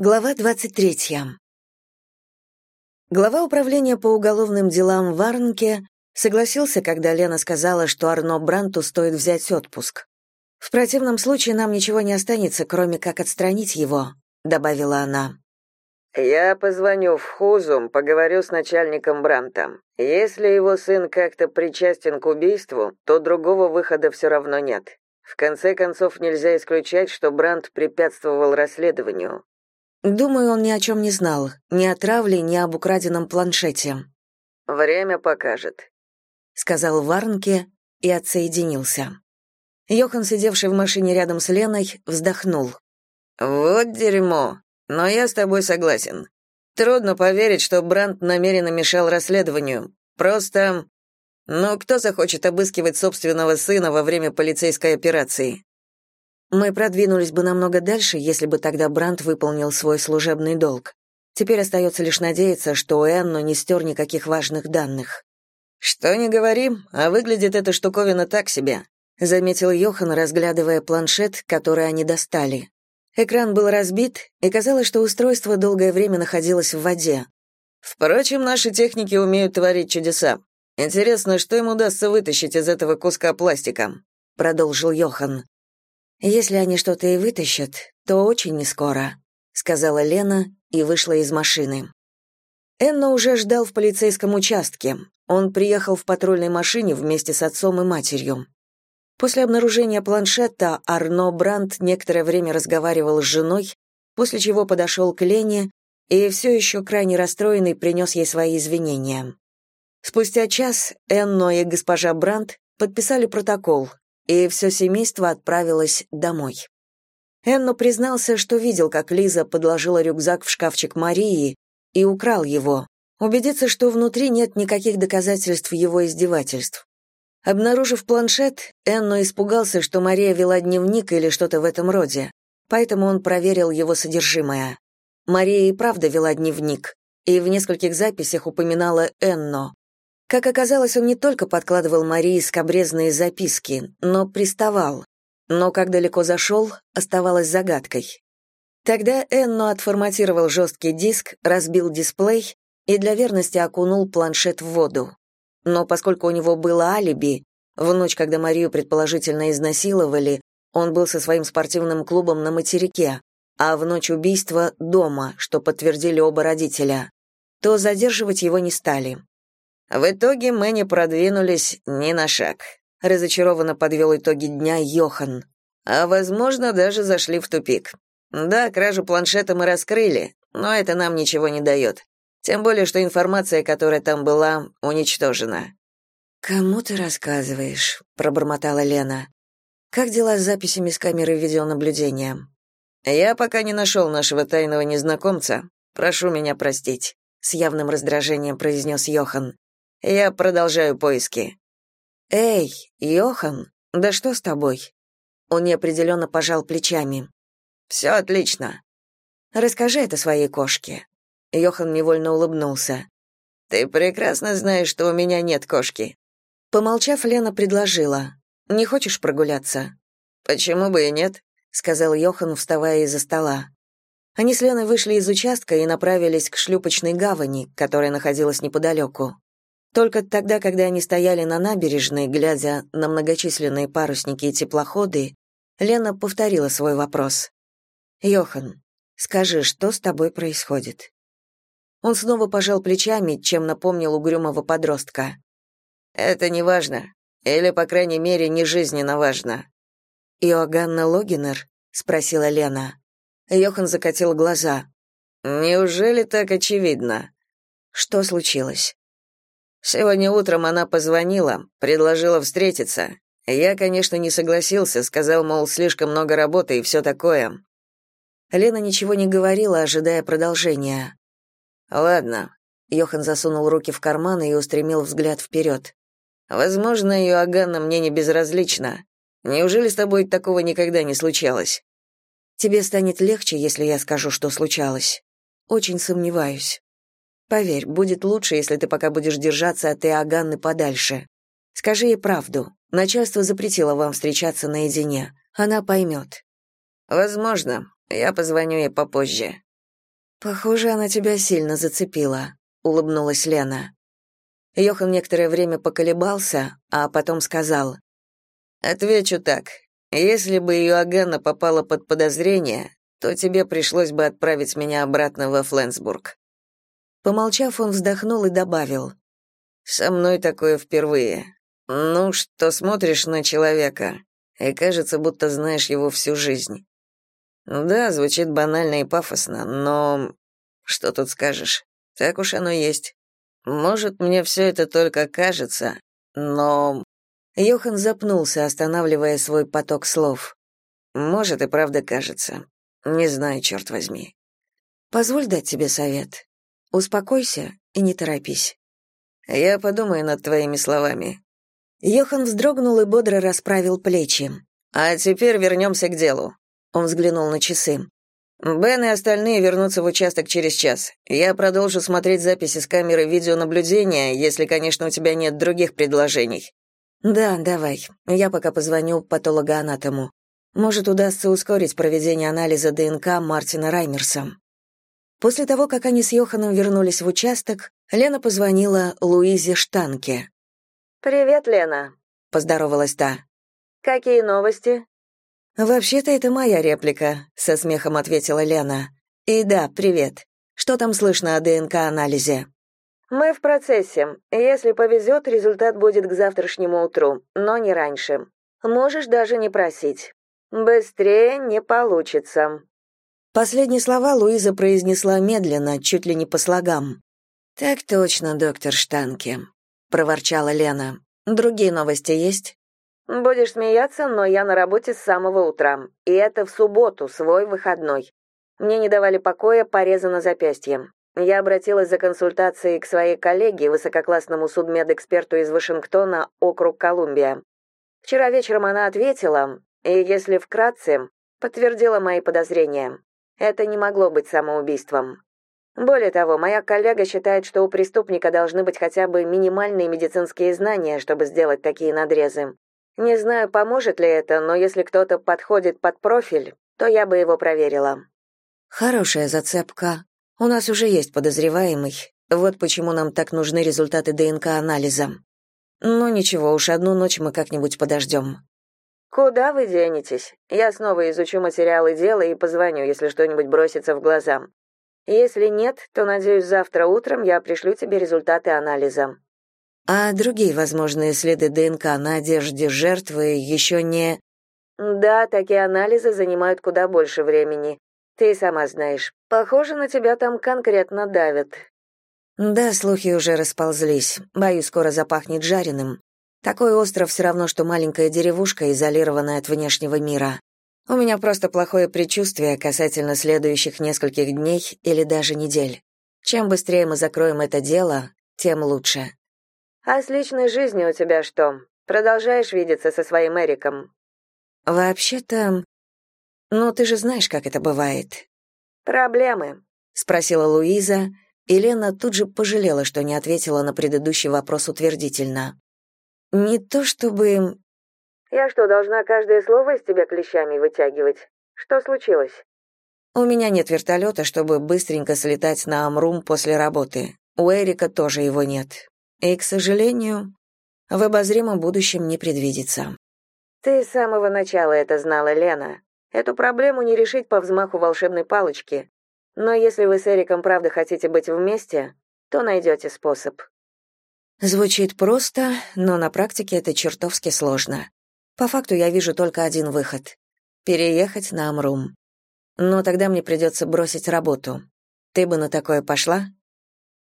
Глава 23. Глава управления по уголовным делам в Арнке согласился, когда Лена сказала, что Арно Бранту стоит взять отпуск. «В противном случае нам ничего не останется, кроме как отстранить его», — добавила она. «Я позвоню в Хузум, поговорю с начальником Бранта. Если его сын как-то причастен к убийству, то другого выхода все равно нет. В конце концов, нельзя исключать, что Брант препятствовал расследованию. Думаю, он ни о чем не знал, ни о травле, ни об украденном планшете. Время покажет, сказал Варнке и отсоединился. Йохан, сидевший в машине рядом с Леной, вздохнул. Вот дерьмо. Но я с тобой согласен. Трудно поверить, что Брандт намеренно мешал расследованию. Просто ну кто захочет обыскивать собственного сына во время полицейской операции? Мы продвинулись бы намного дальше, если бы тогда Брандт выполнил свой служебный долг. Теперь остается лишь надеяться, что Энно не стер никаких важных данных. «Что не говори, а выглядит эта штуковина так себе», заметил Йохан, разглядывая планшет, который они достали. Экран был разбит, и казалось, что устройство долгое время находилось в воде. Впрочем, наши техники умеют творить чудеса. Интересно, что им удастся вытащить из этого куска пластика, продолжил Йохан. Если они что-то и вытащат, то очень нескоро, сказала Лена и вышла из машины. Энна уже ждал в полицейском участке. Он приехал в патрульной машине вместе с отцом и матерью. После обнаружения планшета Арно Брандт некоторое время разговаривал с женой, после чего подошел к Лене и все еще крайне расстроенный принес ей свои извинения. Спустя час Энно и госпожа Брандт подписали протокол, и все семейство отправилось домой. Энно признался, что видел, как Лиза подложила рюкзак в шкафчик Марии и украл его, убедиться, что внутри нет никаких доказательств его издевательств. Обнаружив планшет, Энно испугался, что Мария вела дневник или что-то в этом роде, поэтому он проверил его содержимое. Мария и правда вела дневник, и в нескольких записях упоминала Энно, как оказалось, он не только подкладывал Марии скобрезные записки, но приставал. Но как далеко зашел, оставалось загадкой. Тогда Энно отформатировал жесткий диск, разбил дисплей и для верности окунул планшет в воду. Но поскольку у него было алиби, в ночь, когда Марию предположительно изнасиловали, он был со своим спортивным клубом на материке, а в ночь убийства — дома, что подтвердили оба родителя, то задерживать его не стали. В итоге мы не продвинулись ни на шаг. Разочарованно подвел итоги дня Йохан. А, возможно, даже зашли в тупик. Да, кражу планшета мы раскрыли, но это нам ничего не дает. Тем более, что информация, которая там была, уничтожена. «Кому ты рассказываешь?» — пробормотала Лена. «Как дела с записями с камеры видеонаблюдения?» «Я пока не нашел нашего тайного незнакомца. Прошу меня простить», — с явным раздражением произнес Йохан. Я продолжаю поиски. Эй, Йохан, да что с тобой? Он неопределенно пожал плечами. «Все отлично. Расскажи это своей кошке. Йохан невольно улыбнулся. Ты прекрасно знаешь, что у меня нет кошки. Помолчав, Лена предложила: "Не хочешь прогуляться?" "Почему бы и нет?" сказал Йохан, вставая из-за стола. Они с Леной вышли из участка и направились к шлюпочной гавани, которая находилась неподалеку. Только тогда, когда они стояли на набережной, глядя на многочисленные парусники и теплоходы, Лена повторила свой вопрос. «Йохан, скажи, что с тобой происходит?» Он снова пожал плечами, чем напомнил угрюмого подростка. «Это не важно. Или, по крайней мере, не жизненно важно». «Иоганна Логинер?» — спросила Лена. Йохан закатил глаза. «Неужели так очевидно?» «Что случилось?» Сегодня утром она позвонила, предложила встретиться. Я, конечно, не согласился, сказал, мол, слишком много работы и все такое. Лена ничего не говорила, ожидая продолжения. Ладно. Йохан засунул руки в карманы и устремил взгляд вперед. Возможно, Иоганна мне не безразлична. Неужели с тобой такого никогда не случалось? Тебе станет легче, если я скажу, что случалось. Очень сомневаюсь. Поверь, будет лучше, если ты пока будешь держаться от Иоганны подальше. Скажи ей правду. Начальство запретило вам встречаться наедине. Она поймет». «Возможно. Я позвоню ей попозже». Похоже, она тебя сильно зацепила, улыбнулась Лена. Йохан некоторое время поколебался, а потом сказал: Отвечу так. Если бы Иоганна попала под подозрение, то тебе пришлось бы отправить меня обратно во Фленсбург. Помолчав, он вздохнул и добавил: Со мной такое впервые. Ну, что смотришь на человека, и кажется, будто знаешь его всю жизнь. Да, звучит банально и пафосно, но что тут скажешь? Так уж оно есть. Может, мне все это только кажется, но Йохан запнулся, останавливая свой поток слов. Может, и правда кажется. Не знаю, черт возьми. Позволь дать тебе совет. Успокойся и не торопись. Я подумаю над твоими словами. Йохан вздрогнул и бодро расправил плечи. А теперь вернемся к делу. Он взглянул на часы. Бен и остальные вернутся в участок через час. Я продолжу смотреть записи с камеры видеонаблюдения, если, конечно, у тебя нет других предложений. Да, давай. Я пока позвоню патологоанатому. Может, удастся ускорить проведение анализа ДНК Мартина Раймерса. После того, как они с Йоханом вернулись в участок, Лена позвонила Луизе Штанке. «Привет, Лена», — поздоровалась та. «Какие новости?» «Вообще-то это моя реплика», — со смехом ответила Лена. «И да, привет. Что там слышно о ДНК-анализе?» «Мы в процессе. Если повезет, результат будет к завтрашнему утру, но не раньше. Можешь даже не просить. Быстрее не получится». Последние слова Луиза произнесла медленно, чуть ли не по слогам. «Так точно, доктор Штанке», — проворчала Лена. «Другие новости есть?» Будешь смеяться, но я на работе с самого утра. И это в субботу, свой выходной. Мне не давали покоя порезы на запястье. Я обратилась за консультацией к своей коллеге, высококлассному судмедэксперту из Вашингтона, округ Колумбия. Вчера вечером она ответила, и, если вкратце, подтвердила мои подозрения. Это не могло быть самоубийством. Более того, моя коллега считает, что у преступника должны быть хотя бы минимальные медицинские знания, чтобы сделать такие надрезы. Не знаю, поможет ли это, но если кто-то подходит под профиль, то я бы его проверила. Хорошая зацепка. У нас уже есть подозреваемый. Вот почему нам так нужны результаты ДНК-анализа. Ну ничего, уж одну ночь мы как-нибудь подождем. Куда вы денетесь? Я снова изучу материалы дела и позвоню, если что-нибудь бросится в глаза. Если нет, то, надеюсь, завтра утром я пришлю тебе результаты анализа. А другие возможные следы ДНК на одежде жертвы еще не... Да, такие анализы занимают куда больше времени. Ты сама знаешь. Похоже, на тебя там конкретно давят. Да, слухи уже расползлись. Боюсь, скоро запахнет жареным. Такой остров все равно, что маленькая деревушка, изолированная от внешнего мира. У меня просто плохое предчувствие касательно следующих нескольких дней или даже недель. Чем быстрее мы закроем это дело, тем лучше. А с личной жизнью у тебя что? Продолжаешь видеться со своим Эриком? Вообще-то, ну ты же знаешь, как это бывает. Проблемы, спросила Луиза, и Лена тут же пожалела, что не ответила на предыдущий вопрос утвердительно. Не то чтобы Я что, должна каждое слово из тебя клещами вытягивать? Что случилось? У меня нет вертолета, чтобы быстренько слетать на Амрум после работы. У Эрика тоже его нет. И, к сожалению, в обозримом будущем не предвидится. Ты с самого начала это знала, Лена. Эту проблему не решить по взмаху волшебной палочки. Но если вы с Эриком правда хотите быть вместе, то найдете способ. Звучит просто, но на практике это чертовски сложно. По факту я вижу только один выход — переехать на Амрум. Но тогда мне придется бросить работу. Ты бы на такое пошла?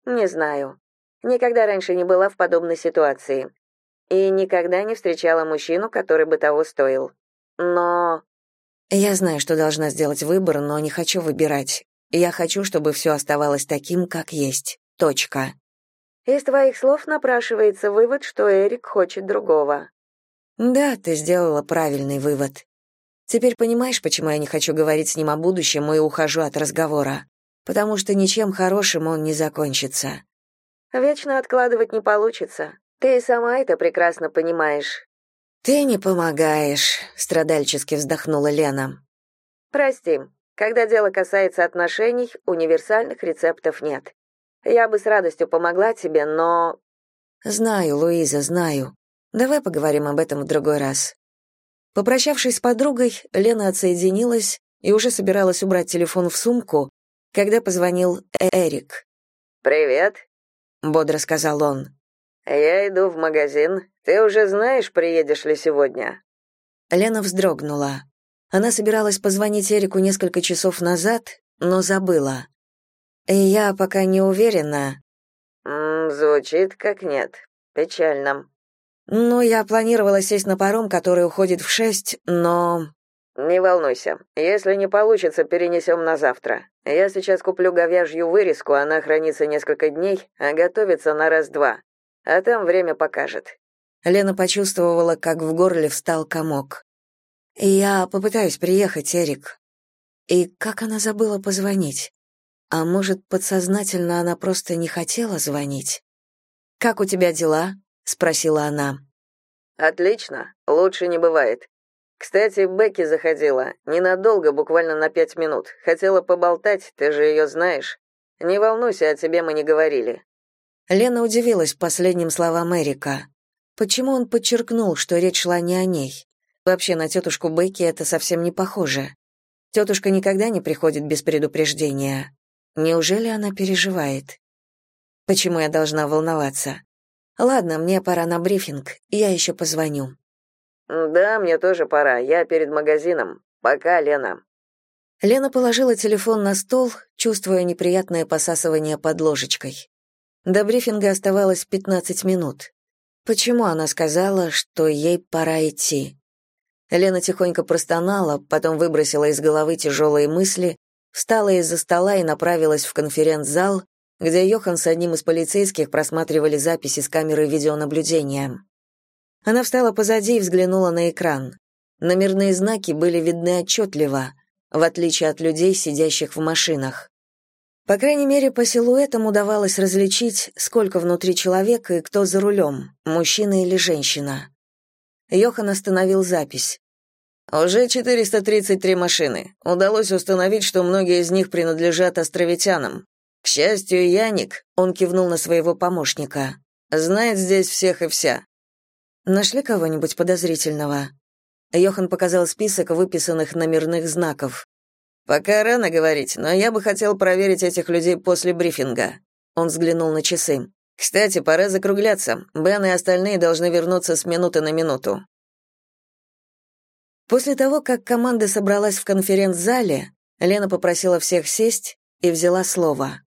Не знаю. Никогда раньше не была в подобной ситуации. И никогда не встречала мужчину, который бы того стоил. Но... Я знаю, что должна сделать выбор, но не хочу выбирать. Я хочу, чтобы все оставалось таким, как есть. Точка. Из твоих слов напрашивается вывод, что Эрик хочет другого. Да, ты сделала правильный вывод. Теперь понимаешь, почему я не хочу говорить с ним о будущем и ухожу от разговора? Потому что ничем хорошим он не закончится. Вечно откладывать не получится. Ты и сама это прекрасно понимаешь. Ты не помогаешь, страдальчески вздохнула Лена. Прости. Когда дело касается отношений, универсальных рецептов нет. Я бы с радостью помогла тебе, но Знаю, Луиза, знаю. Давай поговорим об этом в другой раз. Попрощавшись с подругой, Лена отсоединилась и уже собиралась убрать телефон в сумку, когда позвонил Эрик. «Привет», — бодро сказал он. «Я иду в магазин. Ты уже знаешь, приедешь ли сегодня?» Лена вздрогнула. Она собиралась позвонить Эрику несколько часов назад, но забыла. «Я пока не уверена». «М -м, «Звучит как нет. Печально». «Ну, я планировала сесть на паром, который уходит в шесть, но...» «Не волнуйся. Если не получится, перенесем на завтра. Я сейчас куплю говяжью вырезку, она хранится несколько дней, а готовится на раз-два. А там время покажет». Лена почувствовала, как в горле встал комок. «Я попытаюсь приехать, Эрик». И как она забыла позвонить? А может, подсознательно она просто не хотела звонить? «Как у тебя дела?» — спросила она. «Отлично. Лучше не бывает. Кстати, Бекки заходила. Ненадолго, буквально на пять минут. Хотела поболтать, ты же ее знаешь. Не волнуйся, о тебе мы не говорили». Лена удивилась последним словам Эрика. Почему он подчеркнул, что речь шла не о ней? Вообще на тетушку Бекки это совсем не похоже. Тетушка никогда не приходит без предупреждения. Неужели она переживает? Почему я должна волноваться? Ладно, мне пора на брифинг, я еще позвоню. Да, мне тоже пора. Я перед магазином. Пока, Лена. Лена положила телефон на стол, чувствуя неприятное посасывание под ложечкой. До брифинга оставалось 15 минут. Почему она сказала, что ей пора идти? Лена тихонько простонала, потом выбросила из головы тяжелые мысли, встала из-за стола и направилась в конференц-зал, где Йохан с одним из полицейских просматривали записи с камеры видеонаблюдения. Она встала позади и взглянула на экран. Номерные знаки были видны отчетливо, в отличие от людей, сидящих в машинах. По крайней мере, по силуэтам удавалось различить, сколько внутри человека и кто за рулем, мужчина или женщина. Йохан остановил запись. Уже 433 машины. Удалось установить, что многие из них принадлежат островитянам. К счастью, Яник, он кивнул на своего помощника, знает здесь всех и вся. Нашли кого-нибудь подозрительного? Йохан показал список выписанных номерных знаков. Пока рано говорить, но я бы хотел проверить этих людей после брифинга. Он взглянул на часы. Кстати, пора закругляться. Бен и остальные должны вернуться с минуты на минуту. После того, как команда собралась в конференц-зале, Лена попросила всех сесть и взяла слово.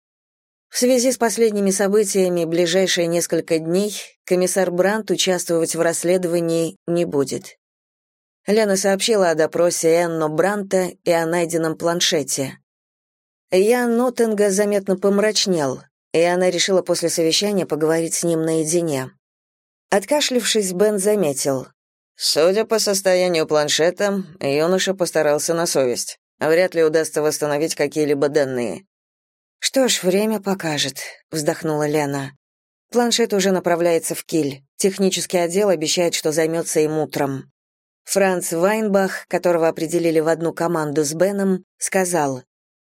В связи с последними событиями ближайшие несколько дней комиссар Брант участвовать в расследовании не будет. Лена сообщила о допросе Энно Бранта и о найденном планшете. Ян Нотенга заметно помрачнел, и она решила после совещания поговорить с ним наедине. Откашлившись, Бен заметил. Судя по состоянию планшета, юноша постарался на совесть. Вряд ли удастся восстановить какие-либо данные. Что ж, время покажет, вздохнула Лена. Планшет уже направляется в Киль. Технический отдел обещает, что займется им утром. Франц Вайнбах, которого определили в одну команду с Беном, сказал: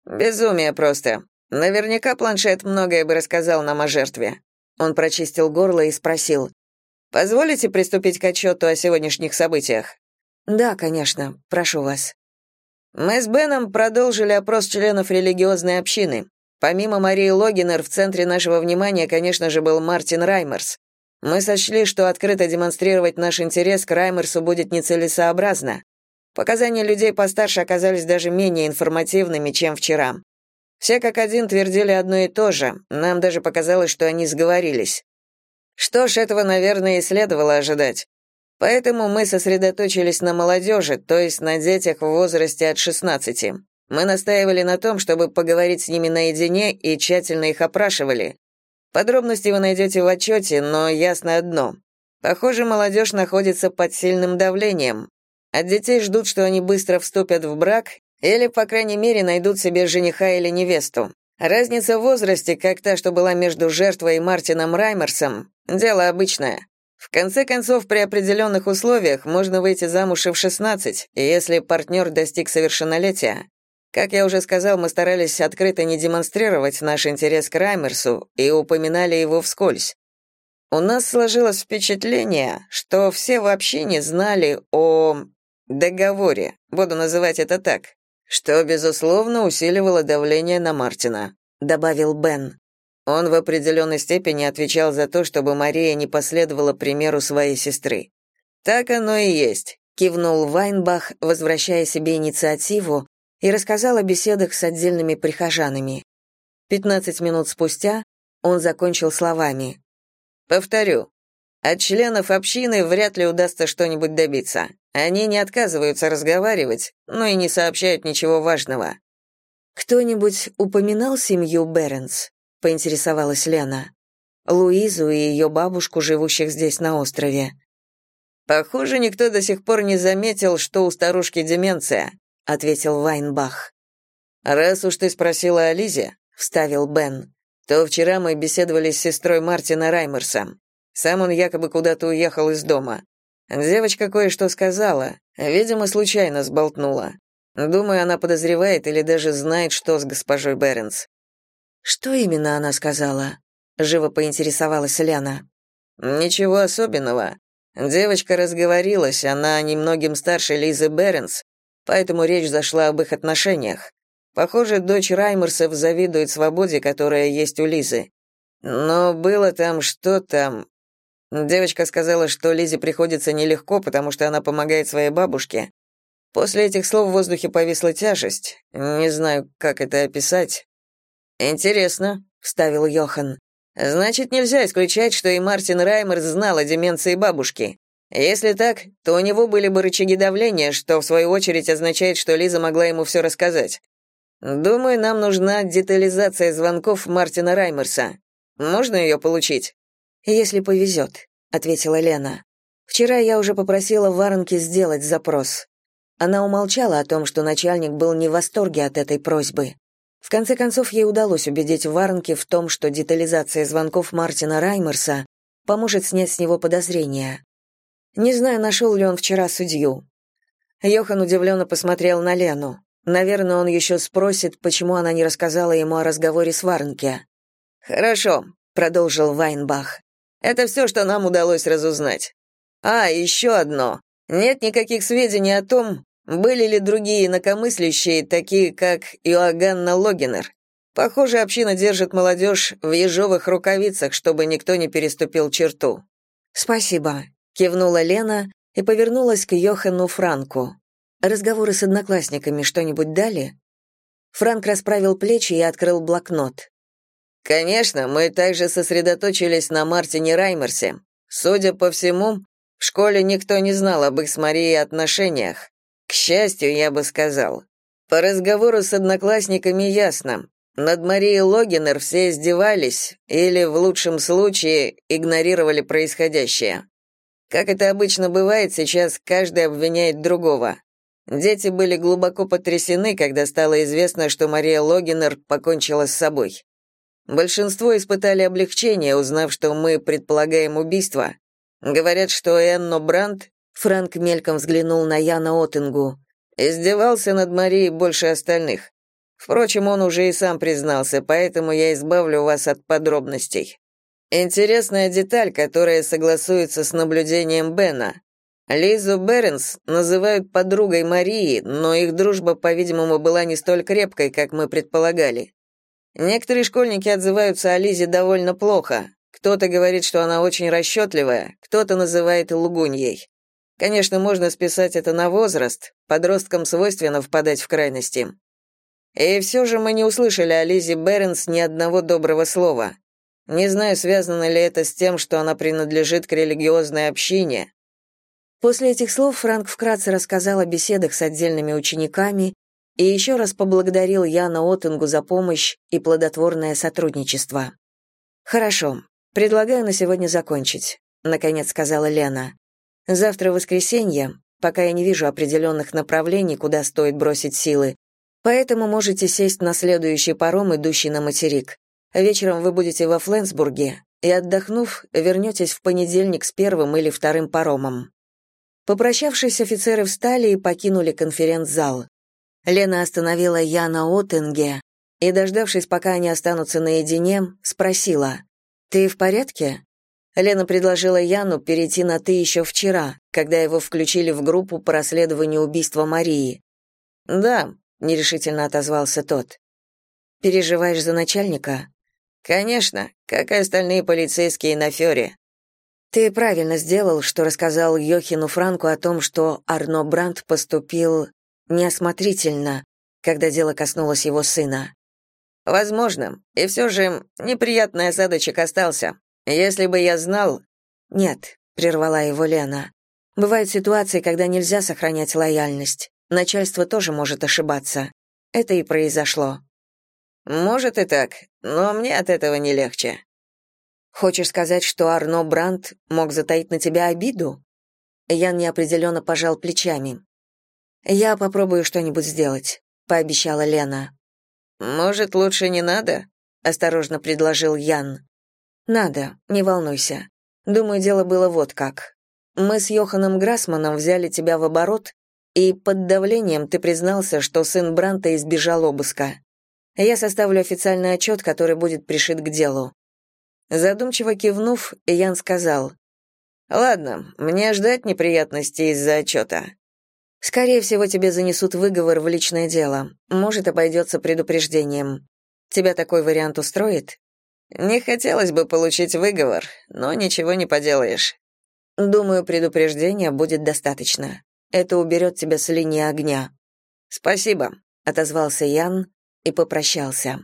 «Безумие просто. Наверняка планшет многое бы рассказал нам о жертве». Он прочистил горло и спросил: Позволите приступить к отчету о сегодняшних событиях? Да, конечно. Прошу вас. Мы с Беном продолжили опрос членов религиозной общины. Помимо Марии Логинер, в центре нашего внимания, конечно же, был Мартин Раймерс. Мы сочли, что открыто демонстрировать наш интерес к Раймерсу будет нецелесообразно. Показания людей постарше оказались даже менее информативными, чем вчера. Все как один твердили одно и то же, нам даже показалось, что они сговорились. Что ж, этого, наверное, и следовало ожидать. Поэтому мы сосредоточились на молодежи, то есть на детях в возрасте от 16. Мы настаивали на том, чтобы поговорить с ними наедине и тщательно их опрашивали. Подробности вы найдете в отчете, но ясно одно. Похоже, молодежь находится под сильным давлением. От детей ждут, что они быстро вступят в брак или, по крайней мере, найдут себе жениха или невесту. Разница в возрасте, как та, что была между жертвой и Мартином Раймерсом, дело обычное. В конце концов, при определенных условиях можно выйти замуж и в 16, если партнер достиг совершеннолетия. Как я уже сказал, мы старались открыто не демонстрировать наш интерес к Раймерсу и упоминали его вскользь. У нас сложилось впечатление, что все вообще не знали о договоре, буду называть это так, что, безусловно, усиливало давление на Мартина», — добавил Бен. Он в определенной степени отвечал за то, чтобы Мария не последовала примеру своей сестры. «Так оно и есть», — кивнул Вайнбах, возвращая себе инициативу, и рассказал о беседах с отдельными прихожанами. Пятнадцать минут спустя он закончил словами. «Повторю, от членов общины вряд ли удастся что-нибудь добиться. Они не отказываются разговаривать, но и не сообщают ничего важного». «Кто-нибудь упоминал семью Беренс?» — поинтересовалась Лена. «Луизу и ее бабушку, живущих здесь на острове». «Похоже, никто до сих пор не заметил, что у старушки деменция», — ответил Вайнбах. «Раз уж ты спросила о Лизе», — вставил Бен, «то вчера мы беседовали с сестрой Мартина Раймерса. Сам он якобы куда-то уехал из дома. Девочка кое-что сказала, видимо, случайно сболтнула. Думаю, она подозревает или даже знает, что с госпожой Беренс». «Что именно она сказала?» — живо поинтересовалась Лена. «Ничего особенного. Девочка разговорилась, она немногим старше Лизы Беренс, поэтому речь зашла об их отношениях. Похоже, дочь Раймерсов завидует свободе, которая есть у Лизы. Но было там что-то... Девочка сказала, что Лизе приходится нелегко, потому что она помогает своей бабушке. После этих слов в воздухе повисла тяжесть. Не знаю, как это описать. «Интересно», — вставил Йохан. «Значит, нельзя исключать, что и Мартин Раймерс знал о деменции бабушки. Если так, то у него были бы рычаги давления, что в свою очередь означает, что Лиза могла ему все рассказать. Думаю, нам нужна детализация звонков Мартина Раймерса. Можно ее получить? Если повезет», — ответила Лена. Вчера я уже попросила Варенки сделать запрос. Она умолчала о том, что начальник был не в восторге от этой просьбы. В конце концов, ей удалось убедить Варенки в том, что детализация звонков Мартина Раймерса поможет снять с него подозрения. Не знаю, нашел ли он вчера судью. Йохан удивленно посмотрел на Лену. Наверное, он еще спросит, почему она не рассказала ему о разговоре с Варнке. «Хорошо», — продолжил Вайнбах. «Это все, что нам удалось разузнать. А, еще одно. Нет никаких сведений о том, были ли другие инакомыслящие, такие как Иоганна Логинер. Похоже, община держит молодежь в ежовых рукавицах, чтобы никто не переступил черту. «Спасибо», кивнула Лена и повернулась к Йохану Франку. Разговоры с одноклассниками что-нибудь дали? Франк расправил плечи и открыл блокнот. Конечно, мы также сосредоточились на Мартине Раймерсе. Судя по всему, в школе никто не знал об их с Марией отношениях. К счастью, я бы сказал. По разговору с одноклассниками ясно. Над Марией Логинер все издевались или, в лучшем случае, игнорировали происходящее. Как это обычно бывает, сейчас каждый обвиняет другого. Дети были глубоко потрясены, когда стало известно, что Мария Логинер покончила с собой. Большинство испытали облегчение, узнав, что мы предполагаем убийство. Говорят, что Энно Брандт, Фрэнк мельком взглянул на Яна Оттенгу, издевался над Марией больше остальных. Впрочем, он уже и сам признался, поэтому я избавлю вас от подробностей. Интересная деталь, которая согласуется с наблюдением Бена. Лизу Беренс называют подругой Марии, но их дружба, по-видимому, была не столь крепкой, как мы предполагали. Некоторые школьники отзываются о Лизе довольно плохо. Кто-то говорит, что она очень расчетливая, кто-то называет лгуньей. Конечно, можно списать это на возраст, подросткам свойственно впадать в крайности. И все же мы не услышали о Лизе Беренс ни одного доброго слова. Не знаю, связано ли это с тем, что она принадлежит к религиозной общине. После этих слов Франк вкратце рассказал о беседах с отдельными учениками и еще раз поблагодарил Яна Оттенгу за помощь и плодотворное сотрудничество. «Хорошо, предлагаю на сегодня закончить», — наконец сказала Лена. «Завтра воскресенье, пока я не вижу определенных направлений, куда стоит бросить силы, поэтому можете сесть на следующий паром, идущий на материк. Вечером вы будете во Фленсбурге и, отдохнув, вернетесь в понедельник с первым или вторым паромом. Попрощавшись, офицеры встали и покинули конференц-зал. Лена остановила Яна Оттенге и, дождавшись, пока они останутся наедине, спросила, «Ты в порядке?» Лена предложила Яну перейти на «ты» еще вчера, когда его включили в группу по расследованию убийства Марии. «Да», — нерешительно отозвался тот. «Переживаешь за начальника?» «Конечно, как и остальные полицейские на Фёре». «Ты правильно сделал, что рассказал Йохину Франку о том, что Арно Брандт поступил неосмотрительно, когда дело коснулось его сына. Возможно. И все же неприятный осадочек остался. Если бы я знал... Нет, прервала его Лена. Бывают ситуации, когда нельзя сохранять лояльность. Начальство тоже может ошибаться. Это и произошло. Может и так, но мне от этого не легче. Хочешь сказать, что Арно Брандт мог затаить на тебя обиду? Ян неопределенно пожал плечами. Я попробую что-нибудь сделать, пообещала Лена. Может, лучше не надо? осторожно предложил Ян. Надо, не волнуйся. Думаю, дело было вот как. Мы с Йоханом Грасманом взяли тебя в оборот, и под давлением ты признался, что сын Бранта избежал обыска. Я составлю официальный отчет, который будет пришит к делу. Задумчиво кивнув, Ян сказал: Ладно, мне ждать неприятностей из-за отчета. Скорее всего, тебе занесут выговор в личное дело. Может, обойдется предупреждением. Тебя такой вариант устроит? Не хотелось бы получить выговор, но ничего не поделаешь. Думаю, предупреждения будет достаточно. Это уберет тебя с линии огня. Спасибо, отозвался Ян и попрощался.